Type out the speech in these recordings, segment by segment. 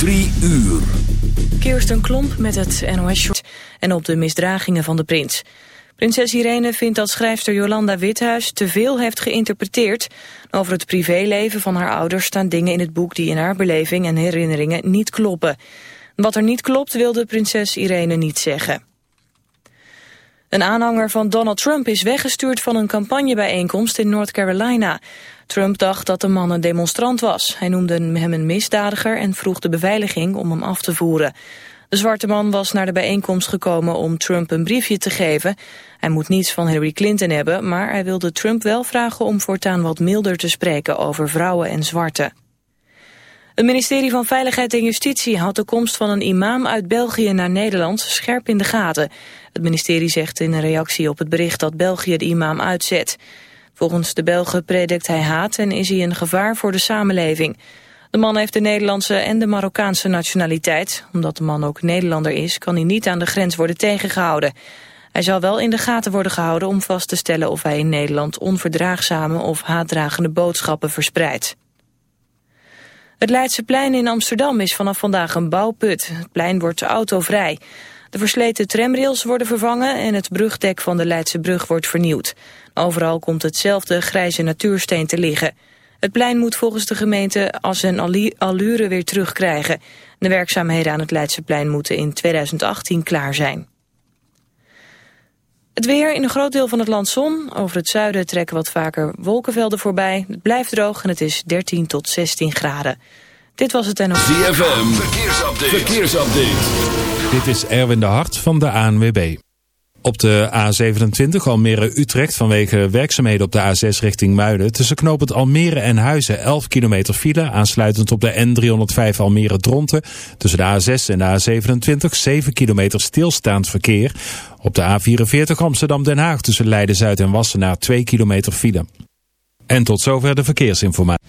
Drie uur. Kirsten Klomp met het NOS en op de misdragingen van de prins. Prinses Irene vindt dat schrijfster Jolanda Withuis te veel heeft geïnterpreteerd. Over het privéleven van haar ouders staan dingen in het boek die in haar beleving en herinneringen niet kloppen. Wat er niet klopt wilde prinses Irene niet zeggen. Een aanhanger van Donald Trump is weggestuurd van een campagnebijeenkomst in North Carolina. Trump dacht dat de man een demonstrant was. Hij noemde hem een misdadiger en vroeg de beveiliging om hem af te voeren. De zwarte man was naar de bijeenkomst gekomen om Trump een briefje te geven. Hij moet niets van Hillary Clinton hebben, maar hij wilde Trump wel vragen om voortaan wat milder te spreken over vrouwen en zwarte. Het ministerie van Veiligheid en Justitie had de komst van een imam uit België naar Nederland scherp in de gaten. Het ministerie zegt in een reactie op het bericht dat België de imam uitzet. Volgens de Belgen predikt hij haat en is hij een gevaar voor de samenleving. De man heeft de Nederlandse en de Marokkaanse nationaliteit. Omdat de man ook Nederlander is, kan hij niet aan de grens worden tegengehouden. Hij zal wel in de gaten worden gehouden om vast te stellen of hij in Nederland onverdraagzame of haatdragende boodschappen verspreidt. Het Leidseplein in Amsterdam is vanaf vandaag een bouwput. Het plein wordt autovrij. De versleten tramrails worden vervangen en het brugdek van de Leidse brug wordt vernieuwd. Overal komt hetzelfde grijze natuursteen te liggen. Het plein moet volgens de gemeente als een allure weer terugkrijgen. De werkzaamheden aan het Leidseplein moeten in 2018 klaar zijn. Het weer in een groot deel van het land zon. Over het zuiden trekken wat vaker wolkenvelden voorbij. Het blijft droog en het is 13 tot 16 graden. Dit was het en... ZFM, verkeersupdate. verkeersupdate. Dit is Erwin de Hart van de ANWB. Op de A27 Almere-Utrecht vanwege werkzaamheden op de A6 richting Muiden... tussen knooppunt Almere en Huizen 11 kilometer file... aansluitend op de N305 Almere-Dronten... tussen de A6 en de A27 7 kilometer stilstaand verkeer. Op de A44 Amsterdam-Den Haag tussen Leiden-Zuid en Wassenaar 2 kilometer file. En tot zover de verkeersinformatie.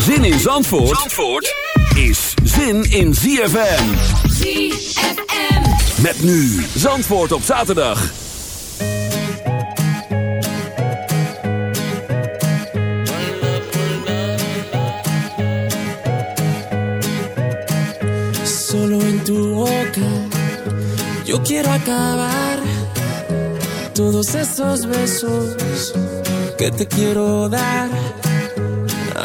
Zin in Zandvoort, Zandvoort is zin in ZFM. ZFM. Met nu Zandvoort op zaterdag. Solo en tu boca yo quiero acabar todos esos besos que te quiero dar.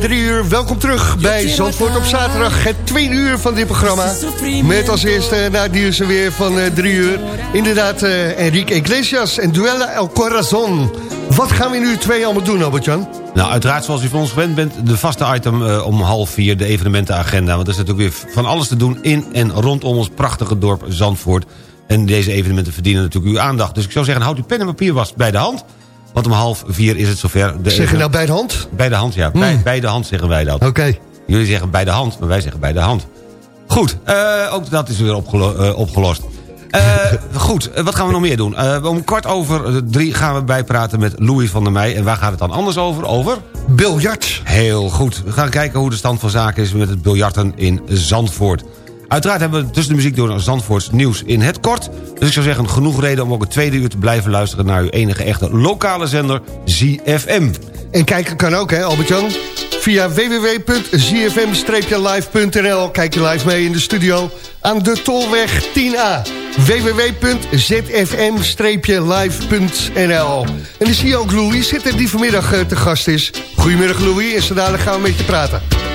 drie uur. Welkom terug bij Zandvoort op zaterdag. Het tweede uur van dit programma. Met als eerste na het nieuws weer van eh, drie uur. Inderdaad, eh, Enrique Iglesias en Duella El Corazon. Wat gaan we nu twee allemaal doen, Albert-Jan? Nou, uiteraard zoals u van ons gewend bent... de vaste item eh, om half vier, de evenementenagenda. Want er is natuurlijk weer van alles te doen in en rondom ons prachtige dorp Zandvoort. En deze evenementen verdienen natuurlijk uw aandacht. Dus ik zou zeggen, houd uw pen en papier vast bij de hand. Want om half vier is het zover. De Zeg je nou bij de hand? Bij de hand, ja. Bij, bij de hand zeggen wij dat. Oké. Jullie zeggen bij de hand, maar wij zeggen bij de hand. Goed, eh, ook dat is weer opgelo- eh, opgelost. Eh, goed, wat gaan we nog meer doen? Om kwart over drie gaan we bijpraten met Louis van der Meij. En waar gaat het dan anders over? Over? Biljart. Heel goed. We gaan kijken hoe de stand van zaken is met het biljarten in Zandvoort. Uiteraard hebben we tussen de muziek door Zandvoorts nieuws in het kort. Dus ik zou zeggen, genoeg reden om ook het tweede uur te blijven luisteren... naar uw enige echte lokale zender, ZFM. En kijken kan ook, hè, Albert-Jan? Via www.zfm-live.nl Kijk je live mee in de studio aan de Tolweg 10A. www.zfm-live.nl En dan zie je ook Louis zitten die vanmiddag eh, te gast is. Goedemiddag Louis, en zo gaan we met je praten.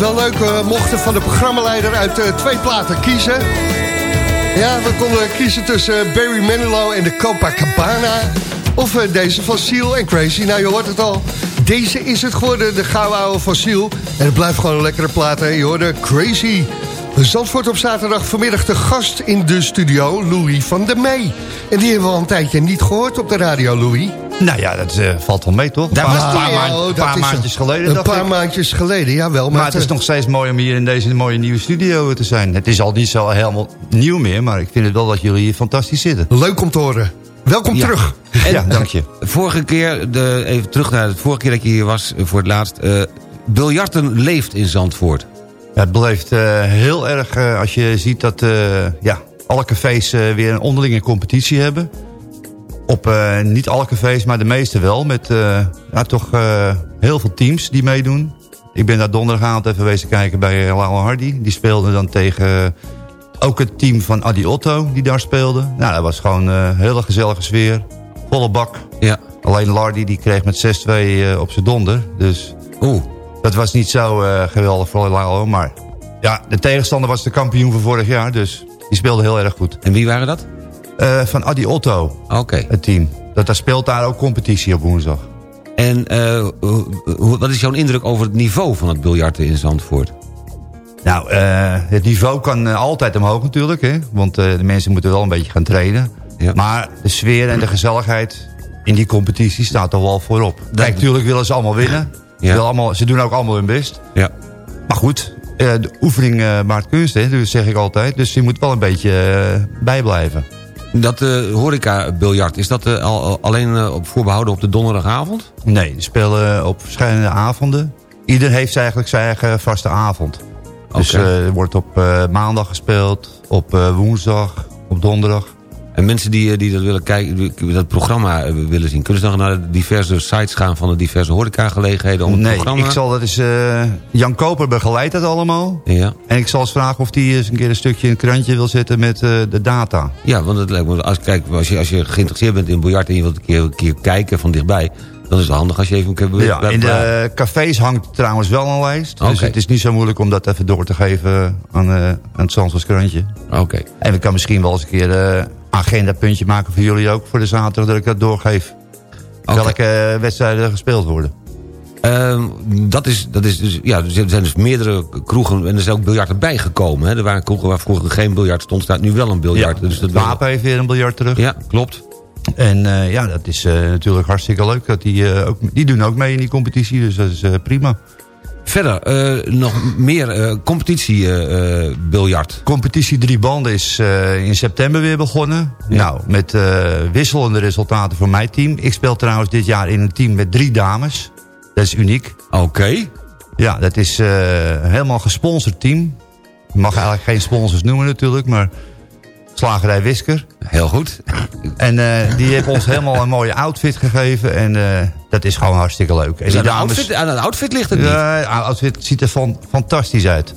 Wel leuk. We mochten van de programmaleider uit eh, twee platen kiezen. Ja, we konden kiezen tussen eh, Barry Manilow en de Copacabana. Of eh, deze van Seal en Crazy. Nou, je hoort het al. Deze is het geworden, de gouden oude van Seal. En het blijft gewoon een lekkere plaat. Je hoorde Crazy. Zandvoort op zaterdag vanmiddag de gast in de studio, Louis van der Mee. En die hebben we al een tijdje niet gehoord op de radio, Louis. Nou ja, dat eh, valt wel mee, toch? Daar een was paar, die, paar, maand- oh, dat paar maandjes een- geleden. Een paar ik. maandjes geleden, jawel. Maar het is nog steeds mooi om hier in deze mooie nieuwe studio te zijn. Het is al niet zo helemaal nieuw meer, maar ik vind het wel dat jullie hier fantastisch zitten. Leuk om te horen. Welkom Ja. terug. En Ja, dank je. Vorige keer, de, even terug naar de vorige keer dat je hier was eh, voor het laatst. eh biljarten leeft in Zandvoort. Ja, het beleeft eh, heel erg eh, als je ziet dat eh, ja, alle cafés eh, weer een onderlinge competitie hebben. Op eh, niet alle cafés, maar de meeste wel. Met eh, ja, toch eh, heel veel teams die meedoen. Ik ben daar donderdagavond even wezen kijken bij Lau Hardy. Die speelde dan tegen Ook het team van Adi Otto die daar speelde. Nou, dat was gewoon een hele gezellige sfeer. Volle bak. Ja. Alleen Lardy die kreeg met 6-2 eh, op zijn donder. Dus Oeh. dat was niet zo geweldig voor Lalo. Maar ja, de tegenstander was de kampioen van vorig jaar. Dus die speelde heel erg goed. En wie waren dat? Eh, van Adi Otto, Oké. het team. Dat, daar speelt daar ook competitie op woensdag. En eh, wat is jouw indruk over het niveau van het biljarten in Zandvoort? Nou, eh, het niveau kan altijd omhoog natuurlijk. Hè? Want de mensen moeten wel een beetje gaan trainen. Ja. Maar de sfeer en de gezelligheid in die competitie staat toch wel voorop. Kijk, natuurlijk willen ze allemaal winnen. Ze, allemaal, ze doen ook allemaal hun best. Ja. Maar goed, de oefening maakt kunst, hè? Dus zeg ik altijd. Dus je moet wel een beetje bijblijven. Dat eh horeca-biljart, is dat eh, al, al- alleen op voorbehouden op de donderdagavond? Nee, die spelen op verschillende avonden. Ieder heeft eigenlijk zijn eigen vaste avond. Dus er wordt op maandag gespeeld, op woensdag, op donderdag. En mensen die, eh, die dat willen kijken, dat programma eh, willen zien... kunnen ze dan naar de diverse sites gaan van de diverse horecagelegenheden om het nee, programma... ik zal dat eens... eh, Jan Koper begeleidt dat allemaal. Ja. En ik zal eens vragen of hij eens een keer een stukje in een krantje wil zetten met de data. Ja, want het lijkt me, als, kijk, als, je, als je geïnteresseerd bent in biljart en je wilt een keer, een keer kijken van dichtbij... dan is handig als je even. Ja, in de cafés hangt trouwens wel een lijst. Dus het is niet zo moeilijk om dat even door te geven aan, eh, aan het Zandvoorts krantje. Oké. En we kan misschien wel eens een keer een agendapuntje maken voor jullie ook... voor de zaterdag dat ik dat doorgeef. Welke eh, wedstrijden er gespeeld worden. Ehm, dat is, dat is dus, ja, er zijn dus meerdere kroegen en er is ook biljart erbij gekomen. Hè? Er waren kroegen waar vroeger geen biljart stond, staat nu wel een biljart. dus dat het Wapen heeft weer een biljart terug. Ja, klopt. En eh, ja, dat is eh, natuurlijk hartstikke leuk. Dat die, eh, ook, die doen ook mee in die competitie, dus dat is prima. Verder, nog meer eh competitie drie banden is in september weer begonnen. Nou, met wisselende resultaten voor mijn team. Ik speel trouwens dit jaar in een team met drie dames. Dat is uniek. Oké. Ja, dat is een helemaal gesponsord team. Je mag eigenlijk geen sponsors noemen natuurlijk, maar Slagerij Wisker. Heel goed. En eh, die heeft ons helemaal een mooie outfit gegeven. En eh, dat is gewoon hartstikke leuk. En Is die aan, de outfit, aan het outfit ligt het niet. Ja, het outfit ziet er van, fantastisch uit.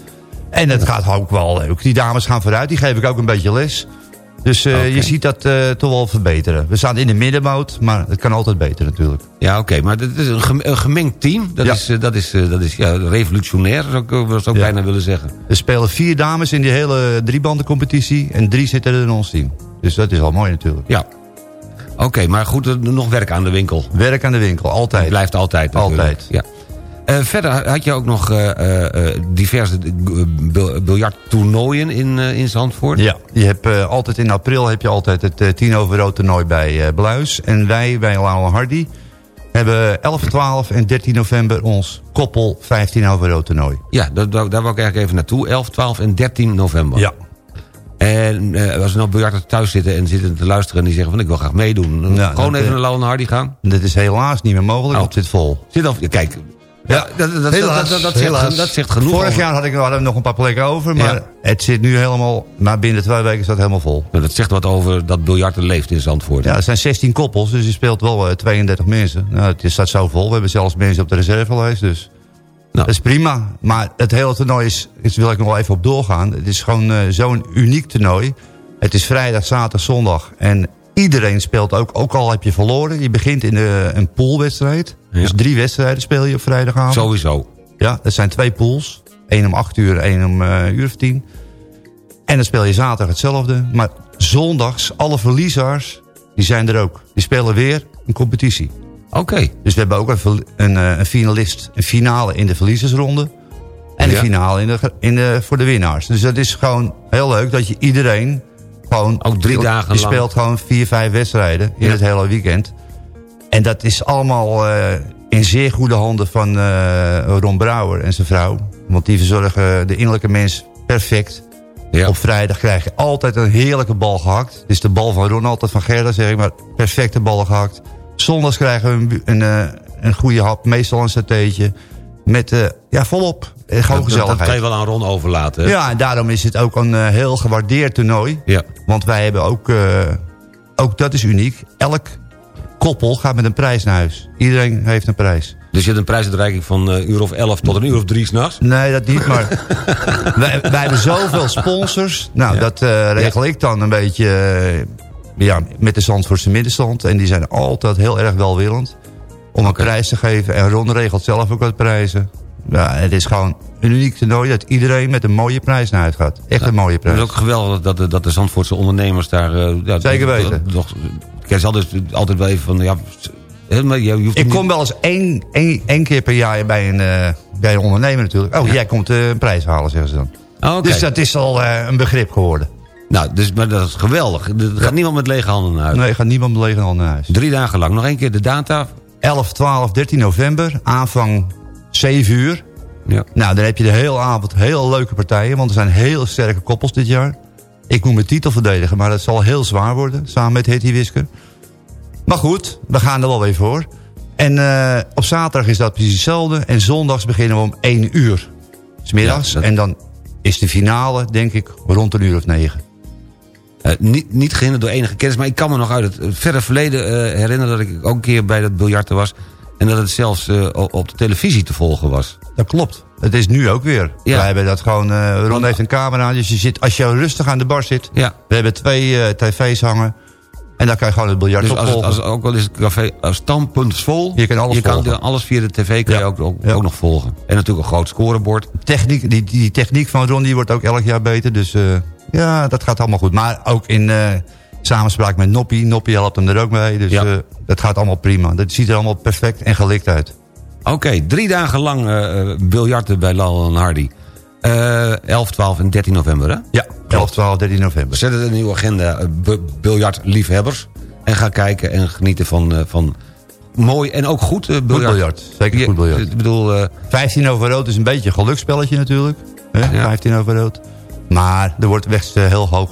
En het gaat ook wel leuk. Die dames gaan vooruit. Die geef ik ook een beetje les. Dus eh, je ziet dat eh, toch wel verbeteren. We staan in de middenmoot, maar het kan altijd beter natuurlijk. Ja, oké, maar het is een, gem- een gemengd team. Dat Ja. is, eh, dat is, dat is ja, revolutionair, zou ik, zou ik Ja. bijna willen zeggen. Er spelen vier dames in die hele driebandencompetitie. En drie zitten er in ons team. Dus dat is al mooi natuurlijk. Ja. Oké, maar goed, nog werk aan de winkel. Werk aan de winkel, altijd. Het blijft altijd. natuurlijk. Altijd. Ja. Eh, verder had je ook nog eh, eh, diverse bil- biljarttoernooien in, in Zandvoort. Ja, je hebt, altijd in april heb je altijd het 10 over rood toernooi bij Bluis. En wij bij Lauwe Hardy hebben 11, 12 en 13 november ons koppel 15 over rood toernooi. Ja, daar, daar wou ik eigenlijk even naartoe. 11, 12 en 13 november. Ja. En eh, als er nou biljarters thuis zitten en zitten te luisteren... en die zeggen van ik wil graag meedoen. gewoon dat, even naar Lauw en Hardy gaan. Dat is helaas niet meer mogelijk, Oh. het zit vol. Zit al, kijk, ja, dat, dat, helaas, dat, dat, zegt, helaas. dat zegt genoeg. Vorig over- jaar had ik, hadden we nog een paar plekken over, maar Ja. het zit nu helemaal... Maar binnen twee weken is dat helemaal vol. Dat zegt wat over dat biljarten leeft in Zandvoort. Ja, er zijn 16 koppels, dus je speelt wel eh, 32 mensen. Nou, het staat zo vol. We hebben zelfs mensen op de reservelijst, dus... Nou. Dat is prima, maar het hele toernooi is, is wil ik nog wel even op doorgaan. Het is gewoon eh, zo'n uniek toernooi. Het is vrijdag, zaterdag, zondag. En iedereen speelt ook, ook al heb je verloren. Je begint in de, een poolwedstrijd. Ja. Dus drie wedstrijden speel je op vrijdagavond. Sowieso. Ja, dat zijn twee pools. Eén om acht uur, één om eh uur of tien. En dan speel je zaterdag hetzelfde. Maar zondags, alle verliezers, die zijn er ook. Die spelen weer een competitie. Oké. Dus we hebben ook een, eh, een finalist, een finale in de verliezersronde. En een finale in de, in de, voor de winnaars. Dus dat is gewoon heel leuk dat je iedereen gewoon... Ook drie dagen lang. speelt gewoon vier, vijf wedstrijden in Ja. het hele weekend. En dat is allemaal eh, in zeer goede handen van eh, Ron Brouwer en zijn vrouw. Want die verzorgen de innerlijke mens perfect. Ja. Op vrijdag krijg je altijd een heerlijke bal gehakt. Het is de bal van Ron, altijd van Gerda zeg ik maar. Perfecte ballen gehakt. Zondags krijgen we een, een, eh, een goede hap. Meestal een satéetje. Met, eh, ja, volop. Eh, Gewoon Dat, dat, dat gezelligheid. kan je wel aan Ron overlaten. hè? Ja, en daarom is het ook een eh, heel gewaardeerd toernooi. Ja. Want wij hebben ook, eh, ook dat is uniek. Elk koppel gaat met een prijs naar huis. Iedereen heeft een prijs. Dus je hebt een prijsuitreiking van een uur of 11 tot een uur of drie s'nachts? Nee, dat niet, maar wij, wij hebben zoveel sponsors. Nou, dat eh, regel ik dan een beetje eh, ja, met de Zandvoortse middenstand. En die zijn altijd heel erg welwillend om een prijs te geven. En Ron regelt zelf ook wat prijzen. Ja, het is gewoon een uniek toernooi dat iedereen met een mooie prijs naar uit gaat. Echt een mooie Het prijs. is ook geweldig dat de, dat de Zandvoortse ondernemers daar... eh, ja, Zeker weten. toch- Kijk, ze altijd, altijd wel even van... Ja, je, hoeft Ik niet- kom wel eens één, één, één keer per jaar bij een, eh, bij een ondernemer natuurlijk. Oh, jij komt eh, een prijs halen, zeggen ze dan. Oh, oké. Dus dat is al eh, een begrip geworden. Nou, dus, maar dat is geweldig. Er gaat niemand met lege handen naar huis. Nee, gaat niemand met lege handen naar huis. Drie dagen lang. Nog één keer de data. 11, 12, 13 november. Aanvang 7 uur. Ja. Nou, dan heb je de hele avond heel leuke partijen. Want er zijn heel sterke koppels dit jaar. Ik moet mijn titel verdedigen, maar dat zal heel zwaar worden. Samen met Hetty Wiske. Maar goed, we gaan er wel weer voor. En eh, op zaterdag is dat precies hetzelfde. En zondags beginnen we om 1 uur. Smiddags. Ja, dat- En dan is de finale, denk ik, rond een uur of negen. Eh, niet, niet gehinderd door enige kennis, maar ik kan me nog uit het verre verleden eh, herinneren... dat ik ook een keer bij dat biljarten was... en dat het zelfs eh, op de televisie te volgen was. Dat klopt. Het is nu ook weer. Ja. Wij hebben dat gewoon... eh Ron heeft een camera. Dus je zit, als je rustig aan de bar zit... Ja. We hebben twee eh, tv's hangen. En dan kan je gewoon het biljart Dus als, het, als ook wel is het café standpunt vol... Je kan alles kan volgen. de- alles via de tv kan Ja. je ook, ook, Ja. ook nog volgen. En natuurlijk een groot scorebord. Techniek, die, die techniek van Ron die wordt ook elk jaar beter. Dus ja, dat gaat allemaal goed. Maar ook in samenspraak met Noppie. Noppie helpt hem er ook mee. Dus Ja. eh, dat gaat allemaal prima. Dat ziet er allemaal perfect en gelikt uit. Oké, drie dagen lang eh, biljarten bij Lal en Hardy. Eh 11, 12 en 13 november, hè? Ja, 11, 12, 13 november. Zet het in een nieuwe agenda, biljartliefhebbers. En ga kijken en genieten van, van mooi en ook goed biljart. biljart, zeker goed biljart. Ik bedoel, eh, 15 over rood is een beetje een geluksspelletje natuurlijk. Hè? Ja. 15 over rood. Maar er wordt echt eh, heel hoog.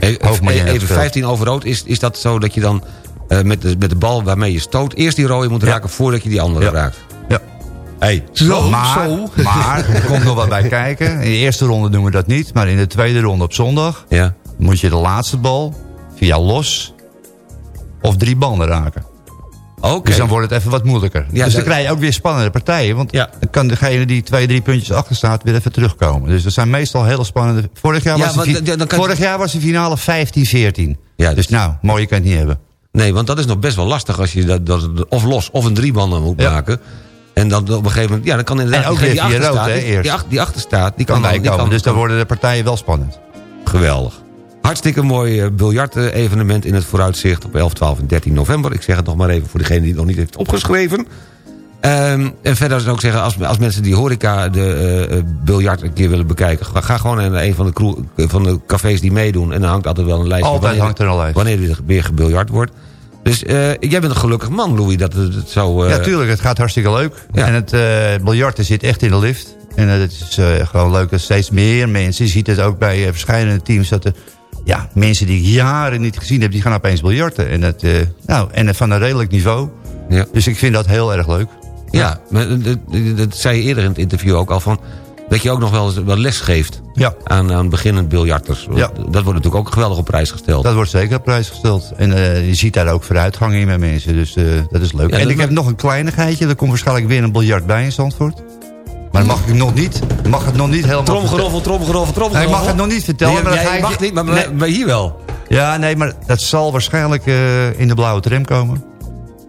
Even, Hoog marginaal even gespeeld. 15 over rood. Is, is dat zo dat je dan eh, met, de, met de bal waarmee je stoot... eerst die rode moet Ja. raken voordat je die andere Ja. raakt? Ja. Hey, maar, maar er komt nog wat bij kijken. In de eerste ronde doen we dat niet. Maar in de tweede ronde op zondag... Ja. moet je de laatste bal via los of drie banden raken. Dus dan wordt het even wat moeilijker. Ja, dus dan dat- krijg je ook weer spannende partijen. Want Ja. dan kan degene die twee, drie puntjes achter staat weer even terugkomen. Dus dat zijn meestal hele spannende... Vorig jaar, Ja, was, de, kan- vorig jaar was de finale 15-14. Ja, dus dus- nou, mooi kan het niet hebben. Nee, want dat is nog best wel lastig als je dat, dat of los of een driebanden moet maken. En dan op een gegeven moment, ja, dan kan inderdaad En ook die via achter rood, hè, die, eerst. die, ach- die achter staat, die Kan kan, dan- die kan, dus dan worden de partijen wel spannend. geweldig. Hartstikke mooi eh, biljart-evenement in het vooruitzicht op 11, 12 en 13 november. Ik zeg het nog maar even voor degene die het nog niet heeft opgeschreven. Ehm, en verder zou ik zeggen, als, als mensen die horeca de eh, eh, biljart een keer willen bekijken... Ga, ga gewoon naar een van de, van de cafés die meedoen. En dan hangt altijd wel een lijstje Altijd wanneer, hangt er een lijst. wanneer er weer gebiljart wordt. Dus eh, jij bent een gelukkig man, Louis, dat het, het zo... eh, ja, tuurlijk. Het gaat hartstikke leuk. Ja. En het eh biljarten zit echt in de lift. En eh, het is eh, gewoon leuk dat steeds meer mensen... Je ziet het ook bij eh, verschillende teams... dat er ja, mensen die ik jaren niet gezien heb... die gaan opeens biljarten. En, dat, eh, nou, en van een redelijk niveau. Ja. Dus ik vind dat heel erg leuk. Ja, maar dat, dat- dat zei je eerder in het interview ook al van... dat je ook nog wel, eens wel les geeft Ja. aan, aan beginnend biljarters. Ja. Dat wordt natuurlijk ook geweldig op prijs gesteld. Dat wordt zeker op prijs gesteld. En eh, je ziet daar ook vooruitgang in met mensen. Dus eh, dat is leuk. En ik heb nog een kleinigheidje. Er komt waarschijnlijk weer een biljart bij in Zandvoort. Maar dat mag ik nog niet. Mag het nog niet helemaal Tromgeroffel, tromgeroffel, tromgeroffel. ik mag het nog niet vertellen. Nee, maar jij mag je- niet, maar, Nee. maar hier wel. Ja, nee, maar dat zal waarschijnlijk eh, in de blauwe tram komen.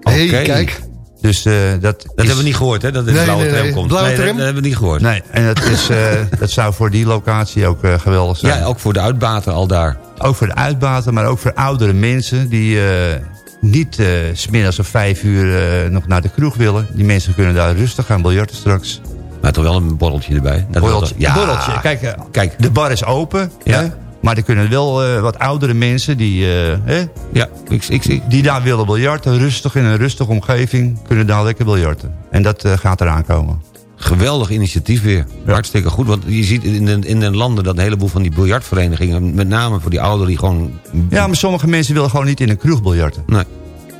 Hé, Oké. kijk. Dus eh, dat Dat is- hebben we niet gehoord, hè? Dat in de Nee, blauwe nee, tram nee. komt. Blauwe nee, dat- tram? Dat, hebben we niet gehoord. Nee, en dat, is, eh, dat zou voor die locatie ook eh, geweldig zijn. Ja, ook voor de uitbaten al daar. Ook voor de uitbaten, maar ook voor oudere mensen... die eh, niet eh smiddags om vijf uur eh, nog naar de kroeg willen. Die mensen kunnen daar rustig gaan biljarten straks. Maar toch wel een borreltje erbij. Dat Borreltje. Ja, Borreltje. Kijk, eh, Kijk. de bar is open. Ja. Hè? Maar er kunnen wel eh, wat oudere mensen die, eh, hè, Ja, ik, ik, ik, die daar willen biljarten. Rustig in een rustige omgeving kunnen daar lekker biljarten. En dat gaat eraan komen. geweldig initiatief weer. Hartstikke goed. Want je ziet in de, in de landen dat een heleboel van die biljartverenigingen... met name voor die ouderen die gewoon... Ja, maar sommige mensen willen gewoon niet in een kroeg biljarten. Nee.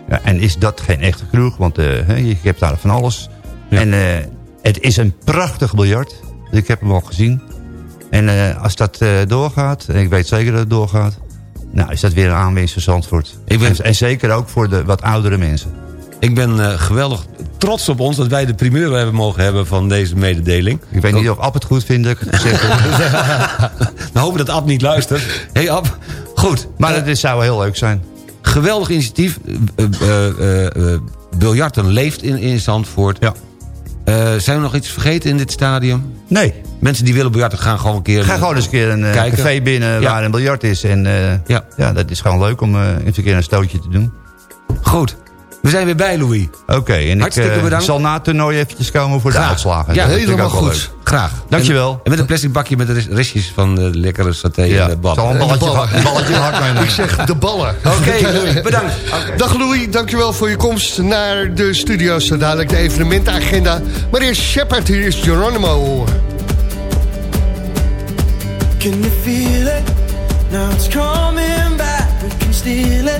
Ja, en is dat geen echte kroeg? Want je hebt daar van alles. Ja. En het is een prachtig biljart. Ik heb hem al gezien. En eh, als dat eh, doorgaat, en ik weet zeker dat het doorgaat... nou, is dat weer een aanwinst voor Zandvoort. Ik ben- en, en zeker ook voor de wat oudere mensen. Ik ben eh, geweldig trots op ons dat wij de primeur hebben mogen hebben van deze mededeling. Ik weet niet of Ab het goed vindt ik. We hopen dat Ab niet luistert. Hé hey Ab, goed. Maar het zou heel leuk zijn. Geweldig initiatief. Biljarten leeft in, in Zandvoort. Ja. Eh, zijn we nog iets vergeten in dit stadium? Nee. Mensen die willen biljarten gaan gewoon een keer... Ga gewoon eens een keer een eh, Kijken. café binnen Ja. waar een biljart is. En eh, Ja. ja. dat is gewoon leuk om eens een keer een stootje te doen. Goed. We zijn weer bij, Louis. Oké, en ik Hartstikke eh, bedankt. zal na het toernooi eventjes komen voor Graag. de uitslagen. Ja, ik helemaal goed. leuk. Graag. Dankjewel. En, en met een plastic bakje met de res- restjes van de lekkere saté Ja, en de zal een de balletje, ballen. een balletje hard meenemen. Ik zeg de ballen. Oké, Louis, bedankt. Dag Louis, dankjewel voor je komst naar de studio. Zo dadelijk de evenementenagenda. Maar eerst Shepard, hier is Geronimo. Can you feel it? Now it's coming back. We can steal it.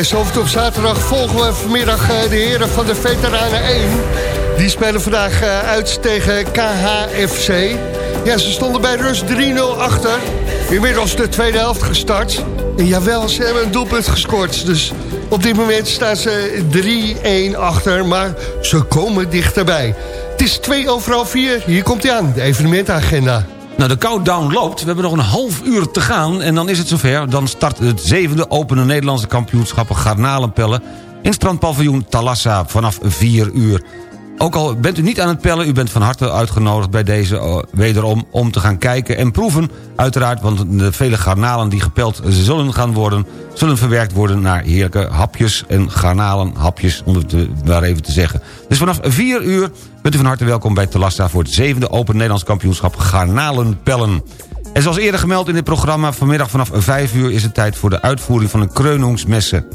Bij op zaterdag volgen we vanmiddag eh, de heren van de Veteranen 1. Die spelen vandaag eh, uit tegen KHFC. Ja, ze stonden bij rust 3-0 achter. Inmiddels de tweede helft gestart. En jawel, ze hebben een doelpunt gescoord. Dus op dit moment staan ze 3-1 achter. Maar ze komen dichterbij. Het is 2 over half 4. Hier komt hij aan, de evenementenagenda. Nou, de countdown loopt. We hebben nog een half uur te gaan. En dan is het zover. Dan start het zevende opene Nederlandse kampioenschappen Garnalenpellen... in strandpaviljoen Talassa vanaf 4 uur. Ook al bent u niet aan het pellen, u bent van harte uitgenodigd bij deze eh, wederom... om te gaan kijken en proeven, uiteraard... want de vele garnalen die gepeld zullen gaan worden... zullen verwerkt worden naar heerlijke hapjes en garnalenhapjes... om het maar even te zeggen. Dus vanaf 4 uur bent u van harte welkom bij Talassa... voor het zevende Open Nederlands kampioenschap Garnalenpellen. En zoals eerder gemeld in dit programma... vanmiddag vanaf 5 uur is het tijd voor de uitvoering van een kreuningsmessen.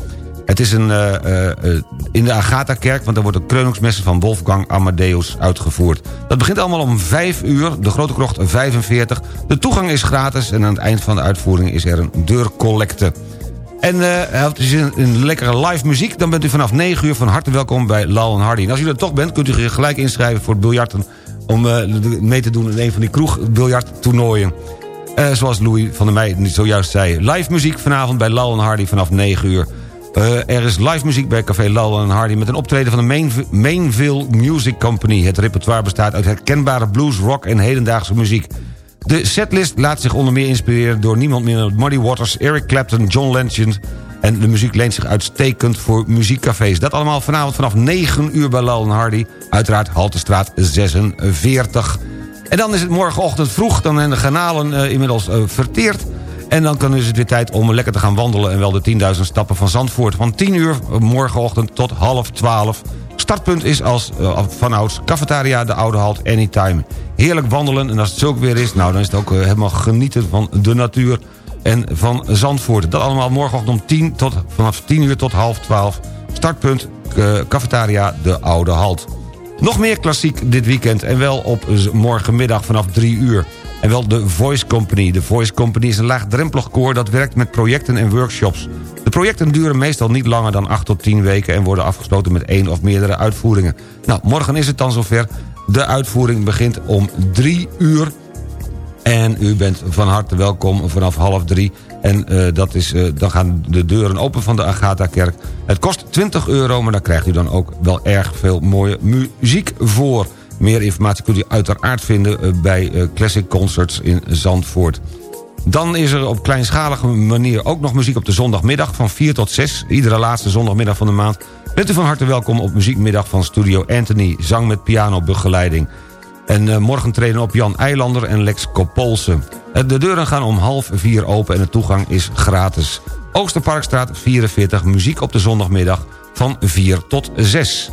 Het is een, eh, eh, eh, in de Agatha-kerk, want daar wordt de kreuningsmessen van Wolfgang Amadeus uitgevoerd. Dat begint allemaal om 5 uur, de Grote Krocht 45. De toegang is gratis en aan het eind van de uitvoering is er een deurcollecte. En het is een, lekkere live muziek. Dan bent u vanaf 9 uur van harte welkom bij Lal en Hardy. En als u er toch bent, kunt u gelijk inschrijven voor biljarten... om mee te doen in een van die kroegbiljarttoernooien. Eh zoals Louis van der Meij zojuist zei. Live muziek vanavond bij Lal en Hardy vanaf 9 uur. Eh, er is live muziek bij Café Lal en Hardy... met een optreden van de Main, Mainville Music Company. Het repertoire bestaat uit herkenbare blues, rock en hedendaagse muziek. De setlist laat zich onder meer inspireren door niemand meer dan Muddy Waters, Eric Clapton, John Legend... en de muziek leent zich uitstekend voor muziekcafés. Dat allemaal vanavond vanaf 9 uur bij Lal en Hardy. Uiteraard Haltestraat 46. En dan is het morgenochtend vroeg, dan zijn de garnalen eh, inmiddels eh, verteerd... En dan kan is het weer tijd om lekker te gaan wandelen... en wel de 10.000 stappen van Zandvoort. Van 10 uur eh, morgenochtend tot half 12. Startpunt is als uh, vanouds cafetaria de Oude Halt Anytime. Heerlijk wandelen en als het zulk weer is... nou dan is het ook uh, helemaal genieten van de natuur en van Zandvoort. Dat allemaal morgenochtend om 10 tot, vanaf 10 uur tot half 12. Startpunt uh, cafetaria de Oude Halt. Nog meer klassiek dit weekend en wel op morgenmiddag vanaf 3 uur. En wel de Voice Company. De Voice Company is een laagdrempelig koor dat werkt met projecten en workshops. De projecten duren meestal niet langer dan 8 tot 10 weken... en worden afgesloten met één of meerdere uitvoeringen. Nou, morgen is het dan zover. De uitvoering begint om 3 uur. En u bent van harte welkom vanaf half drie. En uh, dat is, uh, dan gaan de deuren open van de Agatha-kerk. Het kost 20 euro, maar daar krijgt u dan ook wel erg veel mooie muziek voor. Meer informatie kunt u uiteraard vinden uh, bij Classic Concerts in Zandvoort. Dan is er op kleinschalige manier ook nog muziek op de zondagmiddag van 4 tot 6. Iedere laatste zondagmiddag van de maand. Bent u van harte welkom op muziekmiddag van Studio Anthony. Zang met pianobegeleiding. En uh, morgen treden op Jan Eilander en Lex Kopolse. De deuren gaan om half vier open en de toegang is gratis. Oosterparkstraat 44, muziek op de zondagmiddag van 4 tot 6.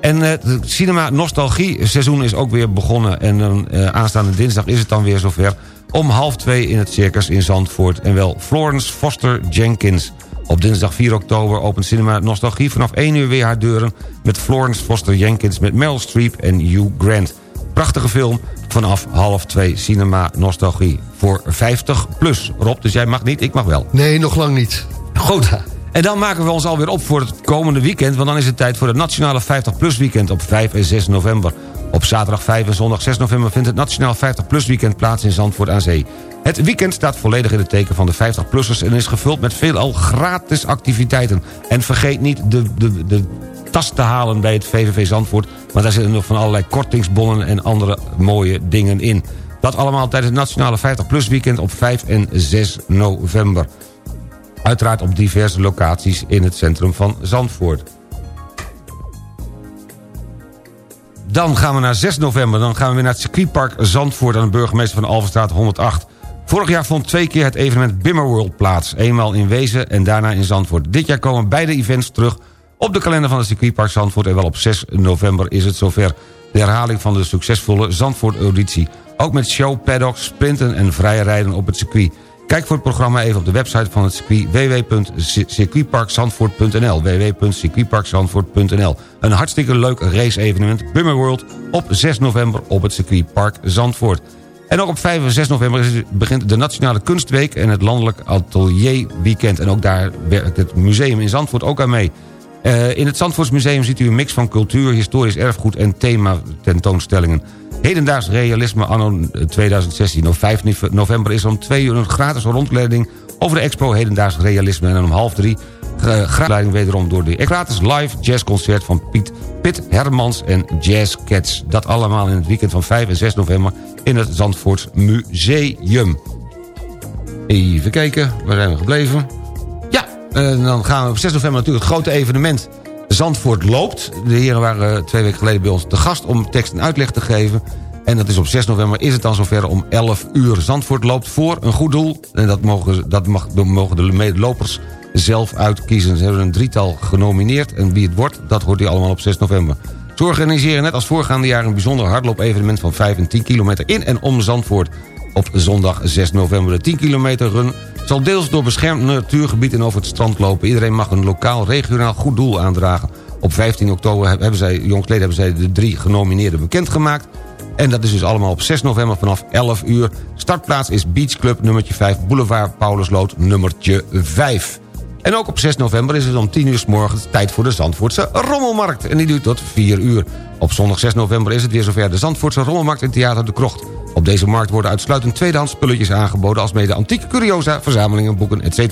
En het uh, Cinema Nostalgie seizoen is ook weer begonnen. En uh, aanstaande dinsdag is het dan weer zover. Om half twee in het Circus in Zandvoort. En wel Florence Foster Jenkins. Op dinsdag 4 oktober opent Cinema Nostalgie vanaf 1 uur weer haar deuren... met Florence Foster Jenkins met Meryl Streep en Hugh Grant. Prachtige film vanaf half 2 Cinema Nostalgie. Voor 50 plus. Rob, dus jij mag niet, ik mag wel. Nee, nog lang niet. Goed. En dan maken we ons alweer op voor het komende weekend... want dan is het tijd voor het Nationale 50PLUS weekend op 5 en 6 november. Op zaterdag 5 en zondag 6 november vindt het Nationaal 50PLUS weekend plaats in Zandvoort aan Zee. Het weekend staat volledig in het teken van de 50-plussers... en is gevuld met veelal gratis activiteiten. En vergeet niet de, de, de tas te halen bij het VVV Zandvoort... want daar zitten nog van allerlei kortingsbonnen en andere mooie dingen in. Dat allemaal tijdens het Nationale 50PLUS weekend op 5 en 6 november. Uiteraard op diverse locaties in het centrum van Zandvoort. Dan gaan we naar 6 november. Dan gaan we weer naar het circuitpark Zandvoort... aan de burgemeester van Alverstraat 108. Vorig jaar vond twee keer het evenement Bimmerworld plaats. Eenmaal in Wezen en daarna in Zandvoort. Dit jaar komen beide events terug op de kalender van het circuitpark Zandvoort... en wel op 6 november is het zover. De herhaling van de succesvolle Zandvoort-auditie. Ook met show, paddocks, sprinten en vrije rijden op het circuit. Kijk voor het programma even op de website van het circuit www.circuitparkzandvoort.nl www.circuitparkzandvoort.nl Een hartstikke leuk race-evenement Bummerworld op 6 november op het circuitpark Zandvoort. En ook op 5 en 6 november begint de Nationale Kunstweek en het Landelijk Atelier Weekend. En ook daar werkt het museum in Zandvoort ook aan mee. Uh, in het Zandvoortsmuseum ziet u een mix van cultuur, historisch erfgoed en thema tentoonstellingen. Hedendaags realisme anno 2016. Op 5 november is om 2 uur een gratis rondleiding over de expo Hedendaags realisme. En om half 3 uh, gratis wederom door de gratis live jazzconcert van Piet, Piet Hermans en Jazz Cats. Dat allemaal in het weekend van 5 en 6 november in het Zandvoorts Museum. Even kijken, waar zijn we gebleven? Ja, uh, dan gaan we op 6 november natuurlijk het grote evenement Zandvoort loopt. De heren waren twee weken geleden bij ons te gast om tekst en uitleg te geven. En dat is op 6 november is het dan zover om 11 uur. Zandvoort loopt voor een goed doel. En dat mogen, dat mogen de medelopers zelf uitkiezen. Ze hebben een drietal genomineerd. En wie het wordt, dat hoort u allemaal op 6 november. Ze organiseren net als voorgaande jaar een bijzonder hardloop-evenement... van 5 en 10 kilometer in en om Zandvoort. Op zondag 6 november de 10 kilometer run zal deels door beschermd natuurgebied en over het strand lopen. Iedereen mag een lokaal regionaal goed doel aandragen. Op 15 oktober hebben zij, jongsleden hebben zij de drie genomineerden bekendgemaakt. En dat is dus allemaal op 6 november vanaf 11 uur. Startplaats is Beach Club nummertje 5, Boulevard Paulusloot nummertje 5. En ook op 6 november is het om 10 uur s morgens tijd voor de Zandvoortse Rommelmarkt. En die duurt tot 4 uur. Op zondag 6 november is het weer zover de Zandvoortse Rommelmarkt in Theater de Krocht. Op deze markt worden uitsluitend tweedehands spulletjes aangeboden... als mede antieke curiosa, verzamelingen, boeken, etc.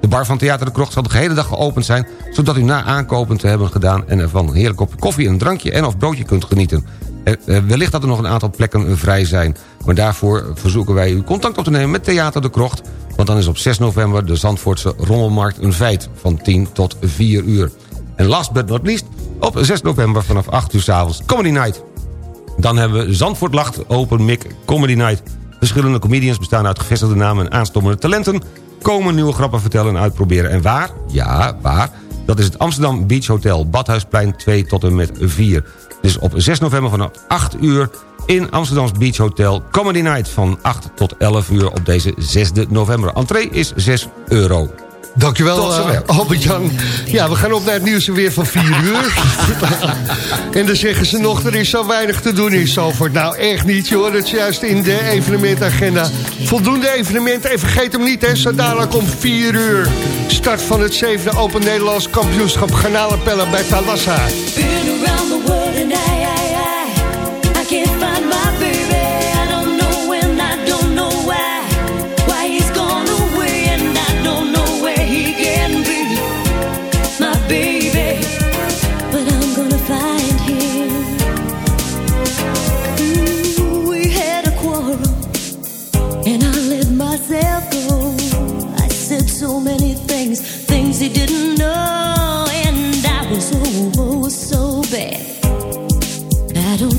De bar van Theater de Krocht zal de gehele dag geopend zijn... zodat u na aankopen te hebben gedaan... en ervan een heerlijk kopje koffie, een drankje en of broodje kunt genieten. Eh, eh, wellicht dat er nog een aantal plekken vrij zijn. Maar daarvoor verzoeken wij u contact op te nemen met Theater de Krocht... want dan is op 6 november de Zandvoortse Rommelmarkt een feit... van 10 tot 4 uur. En last but not least, op 6 november vanaf 8 uur s'avonds Comedy Night. Dan hebben we Zandvoort Lacht Open Mic Comedy Night. Verschillende comedians bestaan uit gevestigde namen en aanstommende talenten... komen nieuwe grappen vertellen en uitproberen. En waar? Ja, waar? Dat is het Amsterdam Beach Hotel, Badhuisplein 2 tot en met 4. Dus op 6 november vanaf 8 uur in Amsterdams Beach Hotel Comedy Night... van 8 tot 11 uur op deze 6 november. Entree is 6 euro. Dankjewel, eh, Albert-Jan. Ja, we gaan op naar het nieuws weer van 4 uur. en dan zeggen ze nog, er is zo weinig te doen in Zalvoort. Nou, echt niet, joh. Dat is juist in de evenementagenda. Voldoende evenementen. En vergeet hem niet, hè. Zo dadelijk om 4 uur. Start van het zevende Open Nederlands kampioenschap Garnalenpellen bij Talassa.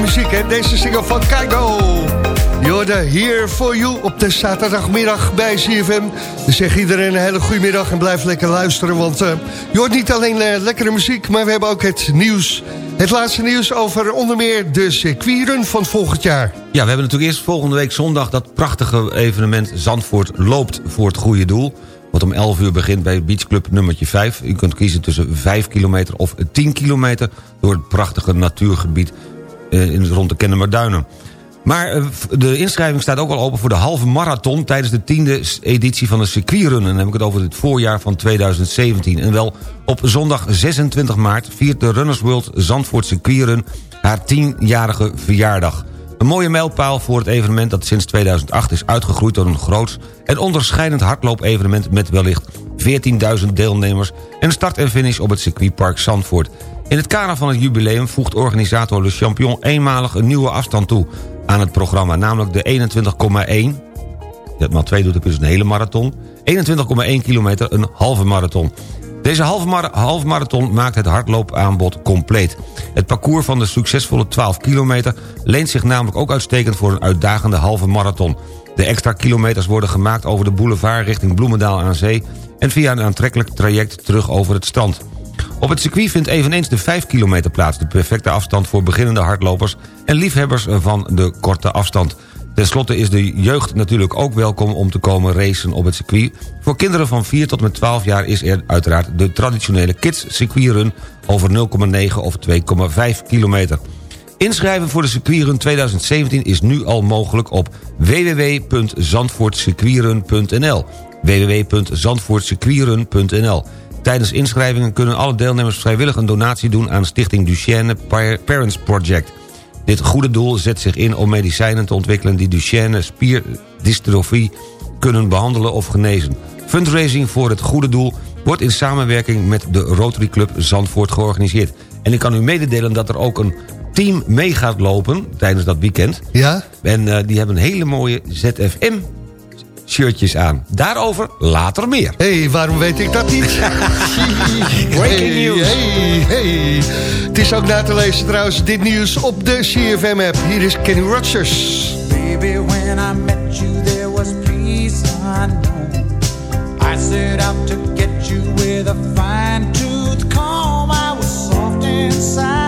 muziek, hè? Deze single van Kaigo. Je hoorde Here For You op de zaterdagmiddag bij CFM. Dus zeg iedereen een hele goede middag en blijf lekker luisteren. Want eh, je hoort niet alleen eh, lekkere muziek, maar we hebben ook het nieuws. Het laatste nieuws over onder meer de circuitrun van volgend jaar. Ja, we hebben natuurlijk eerst volgende week zondag... dat prachtige evenement Zandvoort loopt voor het goede doel. Wat om 11 uur begint bij Beachclub nummertje 5. U kunt kiezen tussen 5 kilometer of 10 kilometer... door het prachtige natuurgebied in, rond de Kennemerduinen. Maar eh, de inschrijving staat ook al open voor de halve marathon... tijdens de tiende editie van de circuitrun. En dan heb ik het over het voorjaar van 2017. En wel op zondag 26 maart viert de Runners World Zandvoort circuitrun... haar tienjarige verjaardag. Een mooie mijlpaal voor het evenement dat sinds 2008 is uitgegroeid... tot een groots en onderscheidend hardloopevenement... met wellicht 14.000 deelnemers en start en finish op het circuitpark Zandvoort. In het kader van het jubileum voegt organisator Le Champion... eenmalig een nieuwe afstand toe aan het programma... namelijk de 21,1 dat maal 2 doet, je dus een hele marathon. 21,1 kilometer, een halve marathon. Deze halve marathon maakt het hardloopaanbod compleet. Het parcours van de succesvolle 12 kilometer... leent zich namelijk ook uitstekend voor een uitdagende halve marathon. De extra kilometers worden gemaakt over de boulevard richting Bloemendaal aan Zee... en via een aantrekkelijk traject terug over het strand. Op het circuit vindt eveneens de 5 kilometer plaats... de perfecte afstand voor beginnende hardlopers... en liefhebbers van de korte afstand. Ten slotte is de jeugd natuurlijk ook welkom om te komen racen op het circuit. Voor kinderen van 4 tot met 12 jaar is er uiteraard de traditionele Kids Circuitrun... over 0,9 of 2,5 kilometer. Inschrijven voor de circuitrun 2017 is nu al mogelijk op www.zandvoortcircuitrun.nl www.zandvoortcircuitrun.nl Tijdens inschrijvingen kunnen alle deelnemers vrijwillig een donatie doen... aan Stichting Duchenne Parents Project. Dit goede doel zet zich in om medicijnen te ontwikkelen... die Duchenne spierdystrofie kunnen behandelen of genezen. Fundraising voor het goede doel wordt in samenwerking met de Rotary Club Zandvoort georganiseerd. En ik kan u mededelen dat er ook een team mee gaat lopen tijdens dat weekend. Ja? En eh, die hebben een hele mooie ZFM shirtjes aan. Daarover later meer. Hé, hey, waarom weet ik dat niet? Breaking news. Hey, hey. Het is ook na te lezen trouwens, dit nieuws op de CFM-app. Hier is Kenny Rogers. Baby, when I met you, there was peace unknown. I set out to get you with a fine tooth comb. I was soft inside.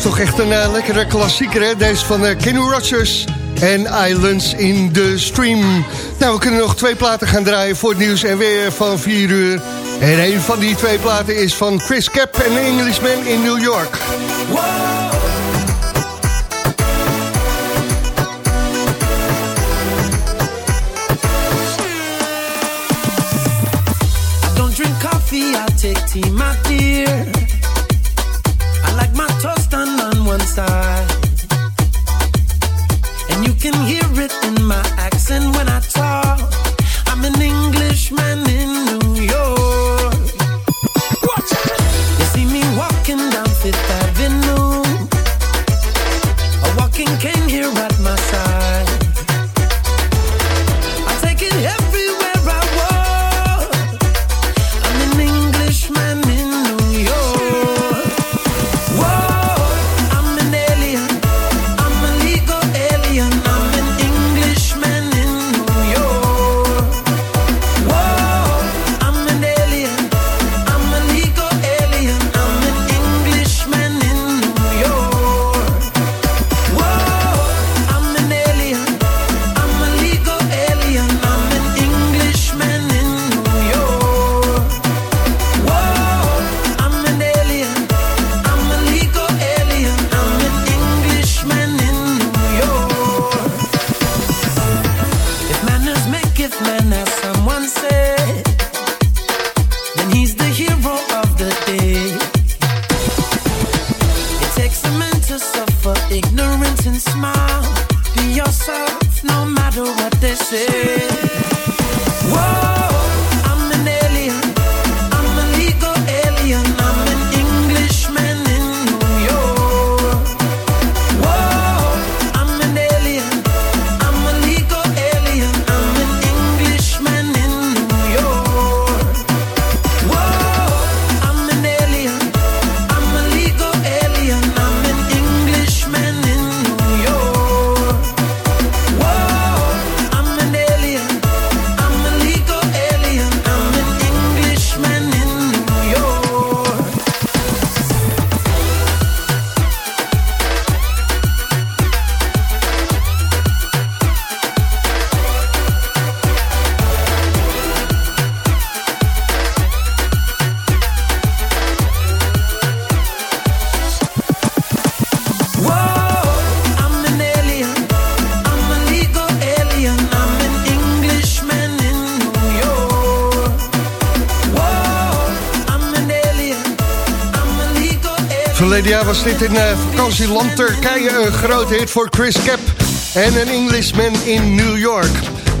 Blijft toch echt een eh, lekkere klassieker, hè? Deze van eh, Kenny Rogers en Islands in the Stream. Nou, we kunnen nog twee platen gaan draaien voor het nieuws en weer van 4 uur. En een van die twee platen is van Chris Cap en Englishman in New York. I take tea, my dear. One side. And you can hear it in my accent when I talk. I'm an Englishman in New was dit in eh, vakantieland Turkije een grote hit voor Chris Cap en een Englishman in New York.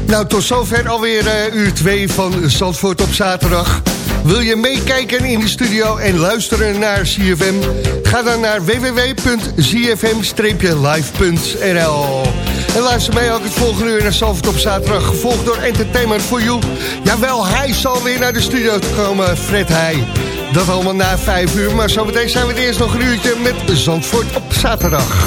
Nou, tot zover alweer eh, uur 2 van Zandvoort op zaterdag. Wil je meekijken in de studio en luisteren naar CFM? Ga dan naar www.zfm-live.nl En luister mee ook het volgende uur naar Zandvoort op zaterdag. Gevolgd door Entertainment for You. Jawel, hij zal weer naar de studio komen, Fred Heij. Dat allemaal na 5 uur, maar zometeen zijn we het eerst nog een uurtje met Zandvoort op zaterdag.